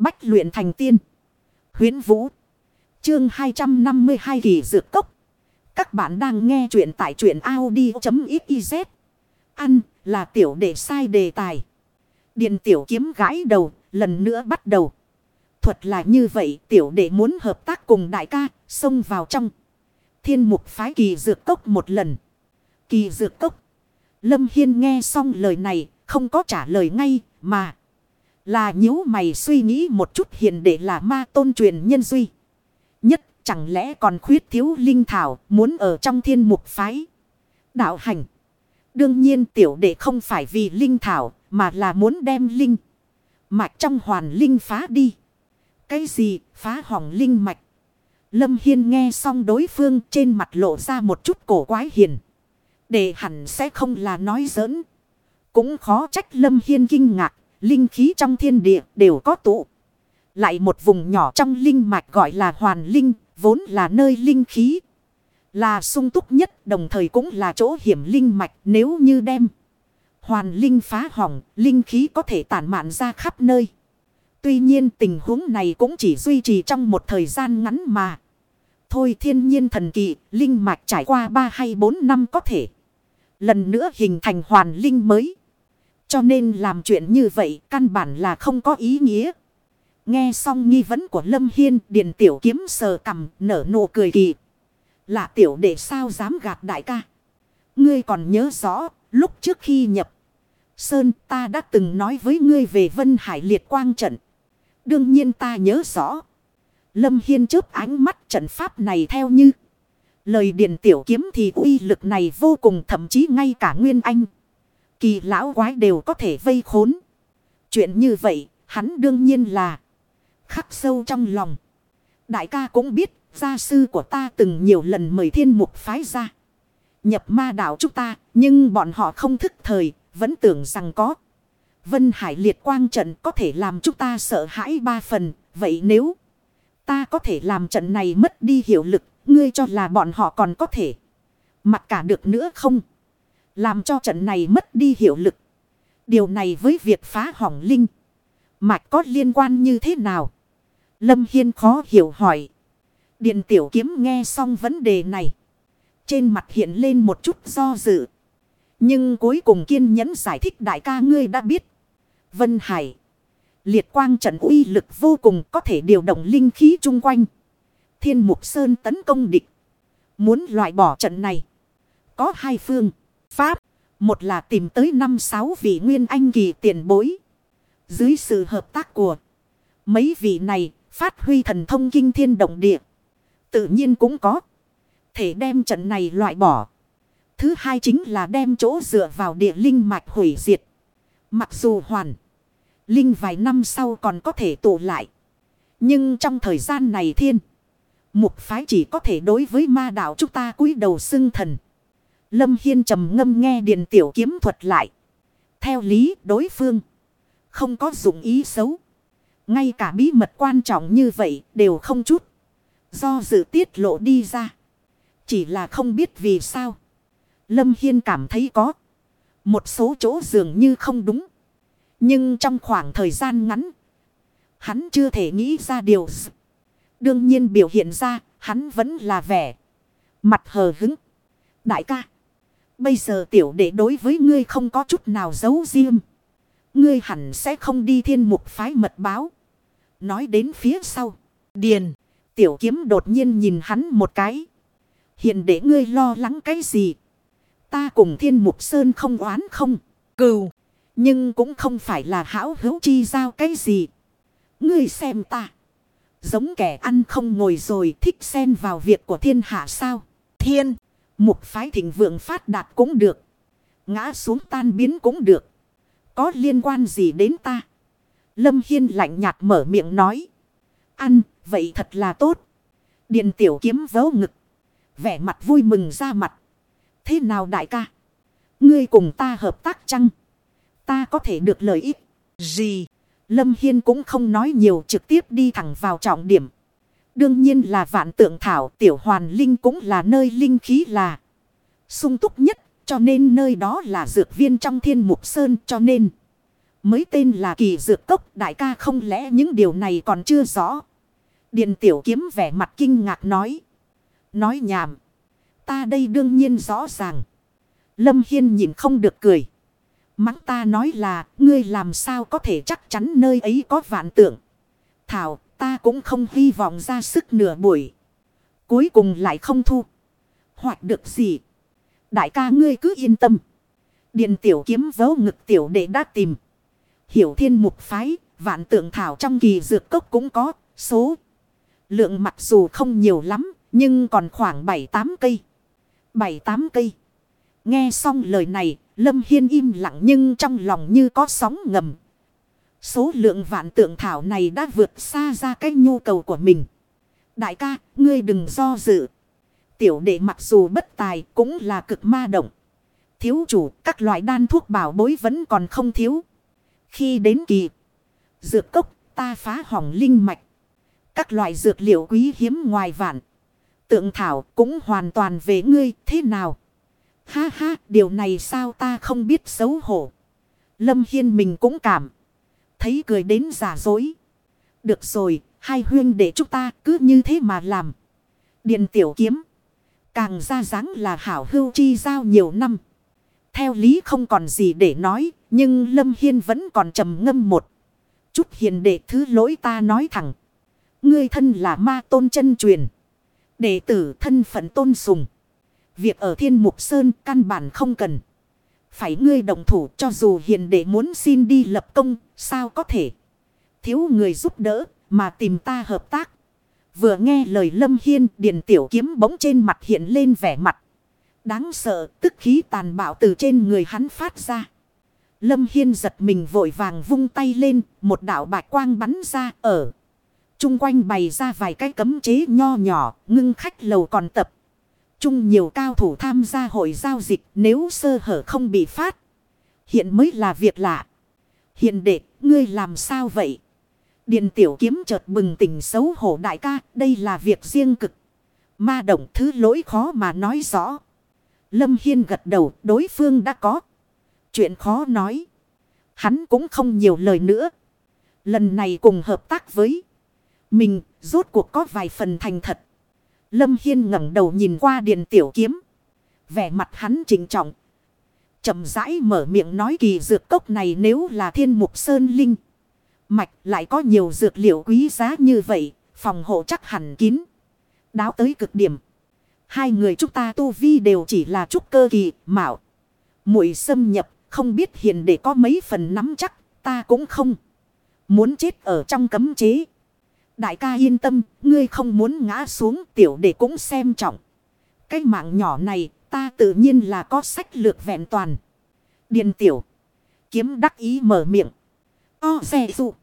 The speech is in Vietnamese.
Bách luyện thành tiên. Huyến Vũ. Chương 252 kỳ dược cốc. Các bạn đang nghe truyện tại truyện Audi.xyz. Ăn là tiểu để sai đề tài. Điện tiểu kiếm gãi đầu, lần nữa bắt đầu. Thuật là như vậy, tiểu đệ muốn hợp tác cùng đại ca, xông vào trong. Thiên mục phái kỳ dược cốc một lần. Kỳ dược cốc. Lâm Hiên nghe xong lời này, không có trả lời ngay, mà. Là nhíu mày suy nghĩ một chút hiền để là ma tôn truyền nhân duy. Nhất, chẳng lẽ còn khuyết thiếu linh thảo muốn ở trong thiên mục phái. Đạo hành. Đương nhiên tiểu đệ không phải vì linh thảo mà là muốn đem linh. Mạch trong hoàn linh phá đi. Cái gì phá hỏng linh mạch. Lâm Hiên nghe xong đối phương trên mặt lộ ra một chút cổ quái hiền. Để hẳn sẽ không là nói giỡn. Cũng khó trách Lâm Hiên kinh ngạc. Linh khí trong thiên địa đều có tụ. Lại một vùng nhỏ trong linh mạch gọi là hoàn linh. Vốn là nơi linh khí. Là sung túc nhất đồng thời cũng là chỗ hiểm linh mạch nếu như đem. Hoàn linh phá hỏng, linh khí có thể tản mạn ra khắp nơi. Tuy nhiên tình huống này cũng chỉ duy trì trong một thời gian ngắn mà. Thôi thiên nhiên thần kỳ, linh mạch trải qua 3 hay 4 năm có thể. Lần nữa hình thành hoàn linh mới. Cho nên làm chuyện như vậy căn bản là không có ý nghĩa. Nghe xong nghi vấn của Lâm Hiên, Điền Tiểu Kiếm sờ cầm, nở nụ cười kỳ. Là tiểu đệ sao dám gạt đại ca. Ngươi còn nhớ rõ, lúc trước khi nhập. Sơn ta đã từng nói với ngươi về Vân Hải liệt quang trận. Đương nhiên ta nhớ rõ. Lâm Hiên chớp ánh mắt trận pháp này theo như. Lời điền tiểu kiếm thì uy lực này vô cùng thậm chí ngay cả Nguyên Anh. Kỳ lão quái đều có thể vây khốn. Chuyện như vậy, hắn đương nhiên là khắc sâu trong lòng. Đại ca cũng biết, gia sư của ta từng nhiều lần mời thiên mục phái ra. Nhập ma đảo chúng ta, nhưng bọn họ không thức thời, vẫn tưởng rằng có. Vân Hải liệt quang trận có thể làm chúng ta sợ hãi ba phần. Vậy nếu ta có thể làm trận này mất đi hiệu lực, ngươi cho là bọn họ còn có thể mặc cả được nữa không? Làm cho trận này mất đi hiệu lực. Điều này với việc phá hỏng linh. Mạch có liên quan như thế nào? Lâm Hiên khó hiểu hỏi. Điện tiểu kiếm nghe xong vấn đề này. Trên mặt hiện lên một chút do dự. Nhưng cuối cùng kiên nhẫn giải thích đại ca ngươi đã biết. Vân Hải. Liệt quang trận uy lực vô cùng có thể điều động linh khí chung quanh. Thiên Mục Sơn tấn công địch. Muốn loại bỏ trận này. Có hai phương. Pháp. Một là tìm tới năm sáu vị nguyên anh kỳ tiền bối. Dưới sự hợp tác của mấy vị này, phát huy thần thông kinh thiên động địa. Tự nhiên cũng có. Thể đem trận này loại bỏ. Thứ hai chính là đem chỗ dựa vào địa linh mạch hủy diệt. Mặc dù hoàn. Linh vài năm sau còn có thể tụ lại. Nhưng trong thời gian này thiên. Mục phái chỉ có thể đối với ma đạo chúng ta cúi đầu xưng thần. Lâm Hiên trầm ngâm nghe Điền tiểu kiếm thuật lại. Theo lý, đối phương. Không có dụng ý xấu. Ngay cả bí mật quan trọng như vậy đều không chút. Do dự tiết lộ đi ra. Chỉ là không biết vì sao. Lâm Hiên cảm thấy có. Một số chỗ dường như không đúng. Nhưng trong khoảng thời gian ngắn. Hắn chưa thể nghĩ ra điều. Đương nhiên biểu hiện ra. Hắn vẫn là vẻ. Mặt hờ hứng. Đại ca. Bây giờ tiểu đệ đối với ngươi không có chút nào giấu riêng. Ngươi hẳn sẽ không đi thiên mục phái mật báo. Nói đến phía sau. Điền. Tiểu kiếm đột nhiên nhìn hắn một cái. Hiện để ngươi lo lắng cái gì? Ta cùng thiên mục sơn không oán không. Cừu. Nhưng cũng không phải là hảo hữu chi giao cái gì. Ngươi xem ta. Giống kẻ ăn không ngồi rồi thích xen vào việc của thiên hạ sao. Thiên. Mục phái thịnh vượng phát đạt cũng được. Ngã xuống tan biến cũng được. Có liên quan gì đến ta? Lâm Hiên lạnh nhạt mở miệng nói. Ăn, vậy thật là tốt. Điện tiểu kiếm vấu ngực. Vẻ mặt vui mừng ra mặt. Thế nào đại ca? Ngươi cùng ta hợp tác chăng? Ta có thể được lợi ích. Gì? Lâm Hiên cũng không nói nhiều trực tiếp đi thẳng vào trọng điểm. Đương nhiên là vạn tượng thảo, tiểu hoàn linh cũng là nơi linh khí là sung túc nhất. Cho nên nơi đó là dược viên trong thiên mục sơn, cho nên. Mới tên là kỳ dược cốc đại ca không lẽ những điều này còn chưa rõ. Điện tiểu kiếm vẻ mặt kinh ngạc nói. Nói nhảm. Ta đây đương nhiên rõ ràng. Lâm Hiên nhìn không được cười. Mắng ta nói là, ngươi làm sao có thể chắc chắn nơi ấy có vạn tượng. Thảo ta cũng không hy vọng ra sức nửa buổi. Cuối cùng lại không thu. Hoặc được gì. Đại ca ngươi cứ yên tâm. Điện tiểu kiếm vớ ngực tiểu đệ đã tìm. Hiểu thiên mục phái, vạn tượng thảo trong kỳ dược cốc cũng có, số. Lượng mặc dù không nhiều lắm, nhưng còn khoảng 7-8 cây. 7-8 cây. Nghe xong lời này, Lâm Hiên im lặng nhưng trong lòng như có sóng ngầm. Số lượng vạn tượng thảo này đã vượt xa ra cái nhu cầu của mình. Đại ca, ngươi đừng do dự. Tiểu đệ mặc dù bất tài cũng là cực ma động. Thiếu chủ, các loại đan thuốc bảo bối vẫn còn không thiếu. Khi đến kỳ, dược cốc ta phá hỏng linh mạch. Các loại dược liệu quý hiếm ngoài vạn. Tượng thảo cũng hoàn toàn về ngươi thế nào? Ha ha, điều này sao ta không biết xấu hổ. Lâm Hiên mình cũng cảm. Thấy cười đến giả dối. Được rồi, hai huyên để chúng ta cứ như thế mà làm. Điện tiểu kiếm. Càng ra dáng là hảo hưu chi giao nhiều năm. Theo lý không còn gì để nói, nhưng Lâm Hiên vẫn còn trầm ngâm một. Chút hiền đệ thứ lỗi ta nói thẳng. Ngươi thân là ma tôn chân truyền. Đệ tử thân phận tôn sùng. Việc ở thiên mục sơn căn bản không cần. Phải ngươi đồng thủ cho dù hiền đệ muốn xin đi lập công, sao có thể. Thiếu người giúp đỡ mà tìm ta hợp tác. Vừa nghe lời Lâm Hiên điền tiểu kiếm bỗng trên mặt hiện lên vẻ mặt. Đáng sợ tức khí tàn bạo từ trên người hắn phát ra. Lâm Hiên giật mình vội vàng vung tay lên, một đạo bạch quang bắn ra ở. Trung quanh bày ra vài cái cấm chế nho nhỏ, ngưng khách lầu còn tập chung nhiều cao thủ tham gia hội giao dịch nếu sơ hở không bị phát. Hiện mới là việc lạ. Hiện đệ, ngươi làm sao vậy? Điện tiểu kiếm chợt bừng tỉnh xấu hổ đại ca, đây là việc riêng cực. Ma động thứ lỗi khó mà nói rõ. Lâm Hiên gật đầu, đối phương đã có. Chuyện khó nói. Hắn cũng không nhiều lời nữa. Lần này cùng hợp tác với mình, rốt cuộc có vài phần thành thật. Lâm Hiên ngẩng đầu nhìn qua điện tiểu kiếm. Vẻ mặt hắn trịnh trọng. chậm rãi mở miệng nói kỳ dược cốc này nếu là thiên mục sơn linh. Mạch lại có nhiều dược liệu quý giá như vậy, phòng hộ chắc hẳn kín. Đáo tới cực điểm. Hai người chúng ta tu vi đều chỉ là trúc cơ kỳ, mạo. muội xâm nhập, không biết hiện để có mấy phần nắm chắc, ta cũng không. Muốn chết ở trong cấm chế. Đại ca yên tâm, ngươi không muốn ngã xuống tiểu để cũng xem trọng. Cái mạng nhỏ này, ta tự nhiên là có sách lược vẹn toàn. Điền tiểu. Kiếm đắc ý mở miệng. O xe dụ.